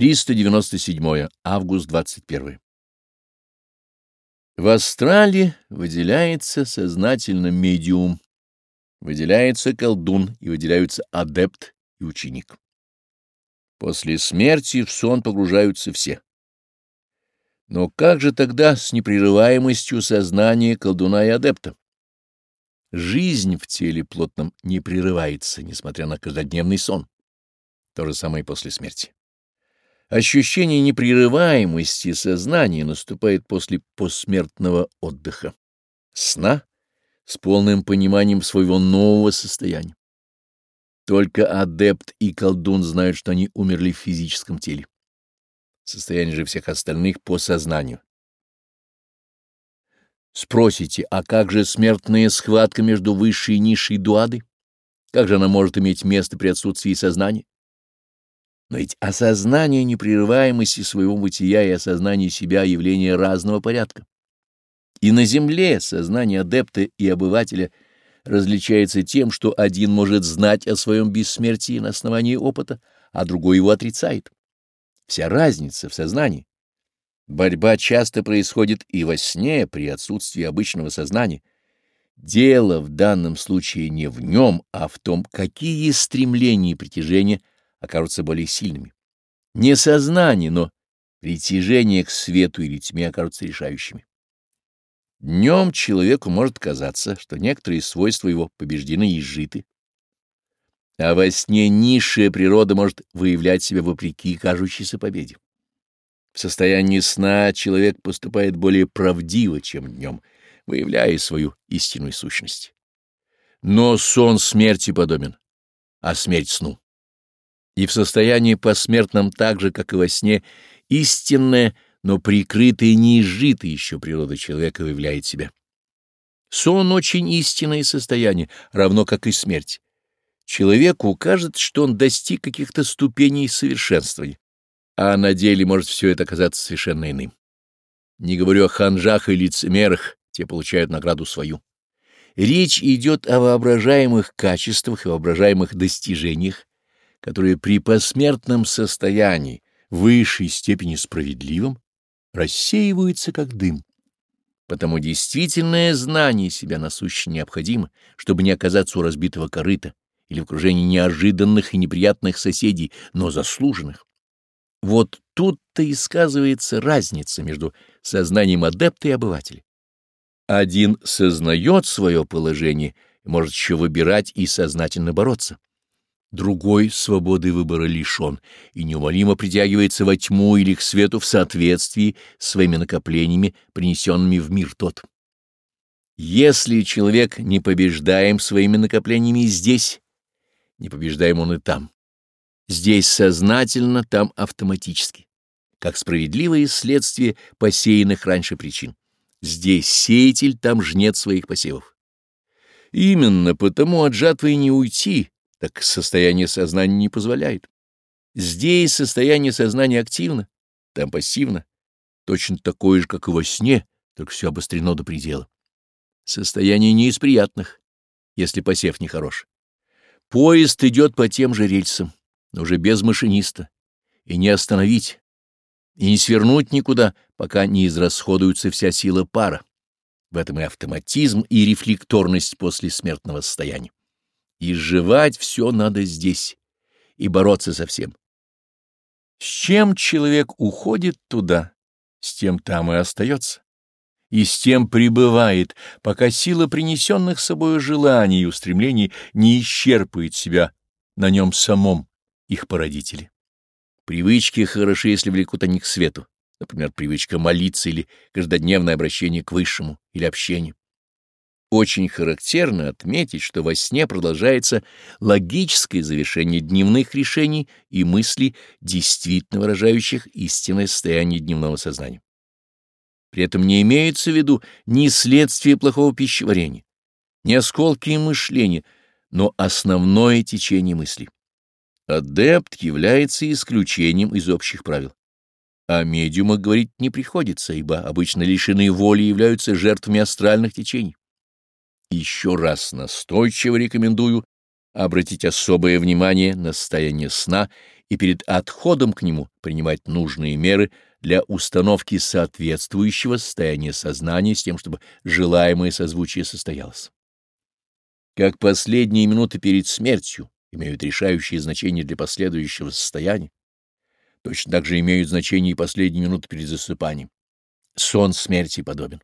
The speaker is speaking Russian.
397 август 21. В астрале выделяется сознательно медиум, выделяется колдун и выделяются адепт и ученик. После смерти в сон погружаются все. Но как же тогда с непрерываемостью сознания колдуна и адепта? Жизнь в теле плотном не прерывается, несмотря на каждодневный сон. То же самое и после смерти. Ощущение непрерываемости сознания наступает после посмертного отдыха, сна с полным пониманием своего нового состояния. Только адепт и колдун знают, что они умерли в физическом теле. Состояние же всех остальных по сознанию. Спросите, а как же смертная схватка между высшей и низшей дуадой? Как же она может иметь место при отсутствии сознания? Но ведь осознание непрерываемости своего бытия и осознание себя — явление разного порядка. И на земле сознание адепта и обывателя различается тем, что один может знать о своем бессмертии на основании опыта, а другой его отрицает. Вся разница в сознании. Борьба часто происходит и во сне при отсутствии обычного сознания. Дело в данном случае не в нем, а в том, какие стремления и притяжения окажутся более сильными. Не сознание, но притяжение к свету или тьме окажутся решающими. Днем человеку может казаться, что некоторые свойства его побеждены и сжиты, а во сне низшая природа может выявлять себя вопреки кажущейся победе. В состоянии сна человек поступает более правдиво, чем днем, выявляя свою истинную сущность. Но сон смерти подобен, а смерть сну и в состоянии посмертном так же, как и во сне, истинная, но прикрытая и неизжитая еще природа человека выявляет себя. Сон — очень истинное состояние, равно как и смерть. Человеку кажется, что он достиг каких-то ступеней совершенствования, а на деле может все это оказаться совершенно иным. Не говорю о ханжах и лицемерах, те получают награду свою. Речь идет о воображаемых качествах и воображаемых достижениях, которые при посмертном состоянии высшей степени справедливом рассеиваются как дым. Потому действительное знание себя насущно необходимо, чтобы не оказаться у разбитого корыта или в окружении неожиданных и неприятных соседей, но заслуженных. Вот тут-то и сказывается разница между сознанием адепта и обывателя. Один сознает свое положение, может еще выбирать и сознательно бороться. Другой свободы выбора лишен и неумолимо притягивается во тьму или к свету в соответствии с своими накоплениями, принесенными в мир тот. Если человек не побеждаем своими накоплениями здесь, не побеждаем он и там. Здесь сознательно, там автоматически, как справедливое следствие посеянных раньше причин. Здесь сеятель, там жнет своих посевов. Именно потому от жатвы не уйти, так состояние сознания не позволяет. Здесь состояние сознания активно, там пассивно. Точно такое же, как и во сне, только все обострено до предела. Состояние не из приятных, если посев нехорош. Поезд идет по тем же рельсам, но уже без машиниста. И не остановить, и не свернуть никуда, пока не израсходуется вся сила пара. В этом и автоматизм, и рефлекторность после смертного состояния и жевать все надо здесь, и бороться со всем. С чем человек уходит туда, с тем там и остается, и с тем пребывает, пока сила принесенных собой желаний и устремлений не исчерпает себя на нем самом, их породители. Привычки хороши, если влекут они к свету, например, привычка молиться или каждодневное обращение к Высшему или общению. Очень характерно отметить, что во сне продолжается логическое завершение дневных решений и мыслей, действительно выражающих истинное состояние дневного сознания. При этом не имеется в виду ни следствие плохого пищеварения, ни осколки мышления, но основное течение мысли. Адепт является исключением из общих правил. О медиумах говорить не приходится, ибо обычно лишенные воли являются жертвами астральных течений еще раз настойчиво рекомендую обратить особое внимание на состояние сна и перед отходом к нему принимать нужные меры для установки соответствующего состояния сознания с тем, чтобы желаемое созвучие состоялось. Как последние минуты перед смертью имеют решающее значение для последующего состояния, точно так же имеют значение и последние минуты перед засыпанием. Сон смерти подобен.